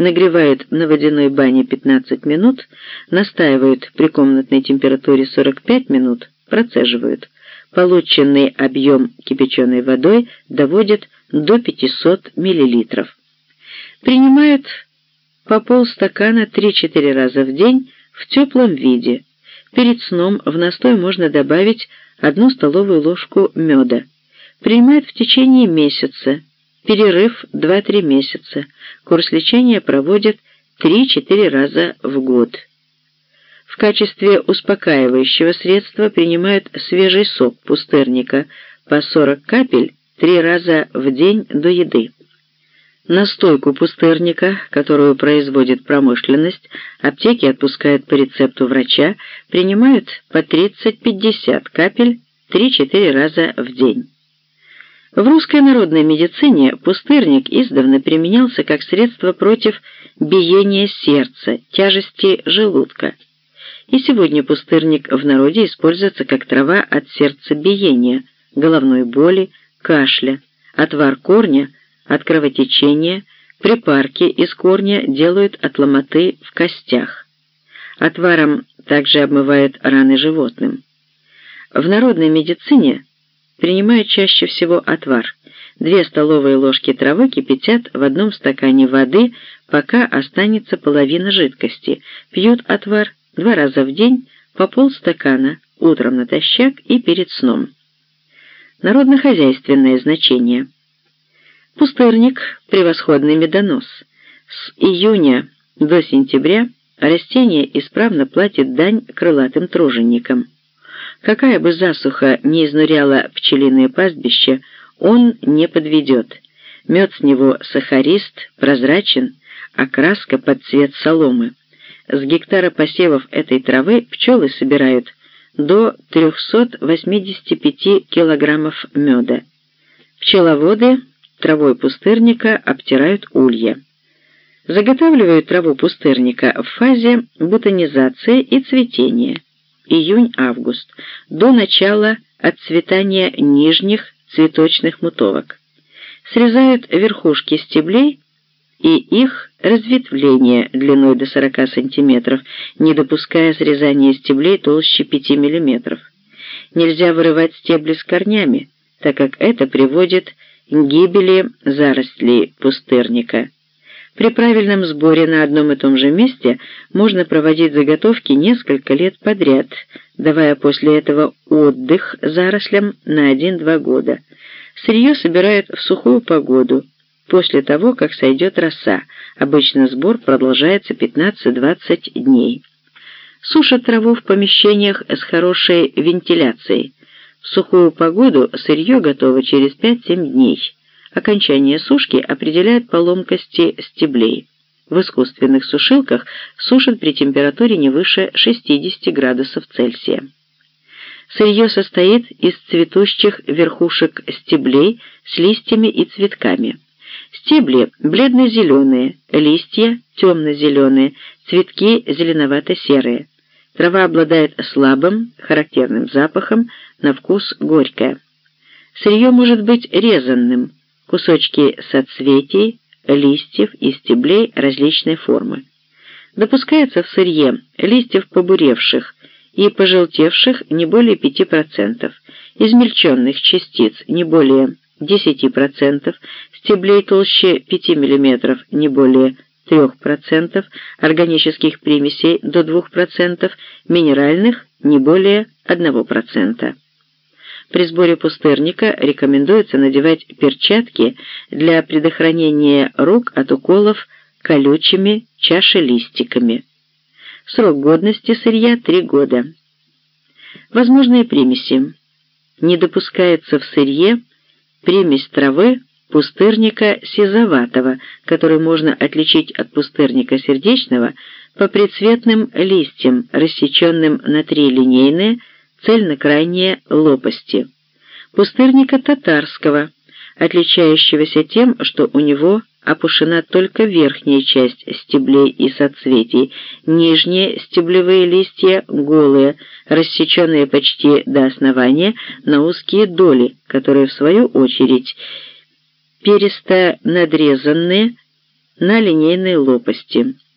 нагревают на водяной бане 15 минут, настаивают при комнатной температуре 45 минут, процеживают. Полученный объем кипяченой водой доводят до 500 мл. Принимают по полстакана 3-4 раза в день в теплом виде. Перед сном в настой можно добавить одну столовую ложку меда. Принимают в течение месяца, перерыв 2-3 месяца. Курс лечения проводят 3-4 раза в год. В качестве успокаивающего средства принимают свежий сок пустырника по 40 капель 3 раза в день до еды. Настойку пустырника, которую производит промышленность, аптеки отпускают по рецепту врача, принимают по 30-50 капель 3-4 раза в день. В русской народной медицине пустырник издавна применялся как средство против биения сердца, тяжести желудка. И сегодня пустырник в народе используется как трава от сердцебиения, головной боли, кашля, отвар корня, от кровотечения, припарки из корня делают от ломоты в костях. Отваром также обмывают раны животным. В народной медицине принимают чаще всего отвар. Две столовые ложки травы кипятят в одном стакане воды, пока останется половина жидкости. Пьют отвар два раза в день по полстакана, утром натощак и перед сном. Народно-хозяйственное значение. Пустырник – превосходный медонос. С июня до сентября растение исправно платит дань крылатым труженикам. Какая бы засуха ни изнуряла пчелиное пастбище, он не подведет. Мед с него сахарист, прозрачен, а краска под цвет соломы. С гектара посевов этой травы пчелы собирают до 385 килограммов меда. Пчеловоды травой пустырника обтирают улья. Заготавливают траву пустырника в фазе бутонизации и цветения июнь-август, до начала отцветания нижних цветочных мутовок. Срезают верхушки стеблей и их разветвление длиной до 40 см, не допуская срезания стеблей толще 5 мм. Нельзя вырывать стебли с корнями, так как это приводит к гибели зарослей пустырника. При правильном сборе на одном и том же месте можно проводить заготовки несколько лет подряд, давая после этого отдых зарослям на 1-2 года. Сырье собирают в сухую погоду, после того, как сойдет роса. Обычно сбор продолжается 15-20 дней. Сушат траву в помещениях с хорошей вентиляцией. В сухую погоду сырье готово через 5-7 дней. Окончание сушки определяет по ломкости стеблей. В искусственных сушилках сушат при температуре не выше 60 градусов Цельсия. Сырье состоит из цветущих верхушек стеблей с листьями и цветками. Стебли бледно-зеленые, листья темно-зеленые, цветки зеленовато-серые. Трава обладает слабым, характерным запахом, на вкус горькая. Сырье может быть резанным, кусочки соцветий, листьев и стеблей различной формы. Допускается в сырье листьев побуревших и пожелтевших не более 5%, измельченных частиц не более 10%, стеблей толще 5 мм не более 3%, органических примесей до 2%, минеральных не более 1%. При сборе пустырника рекомендуется надевать перчатки для предохранения рук от уколов колючими чашелистиками. Срок годности сырья – 3 года. Возможные примеси. Не допускается в сырье примесь травы пустырника сизоватого, который можно отличить от пустырника сердечного по прицветным листьям, рассеченным на три линейные, цельно-крайние лопасти. Пустырника татарского, отличающегося тем, что у него опушена только верхняя часть стеблей и соцветий, нижние стеблевые листья голые, рассеченные почти до основания на узкие доли, которые, в свою очередь, пересто надрезанные на линейной лопасти.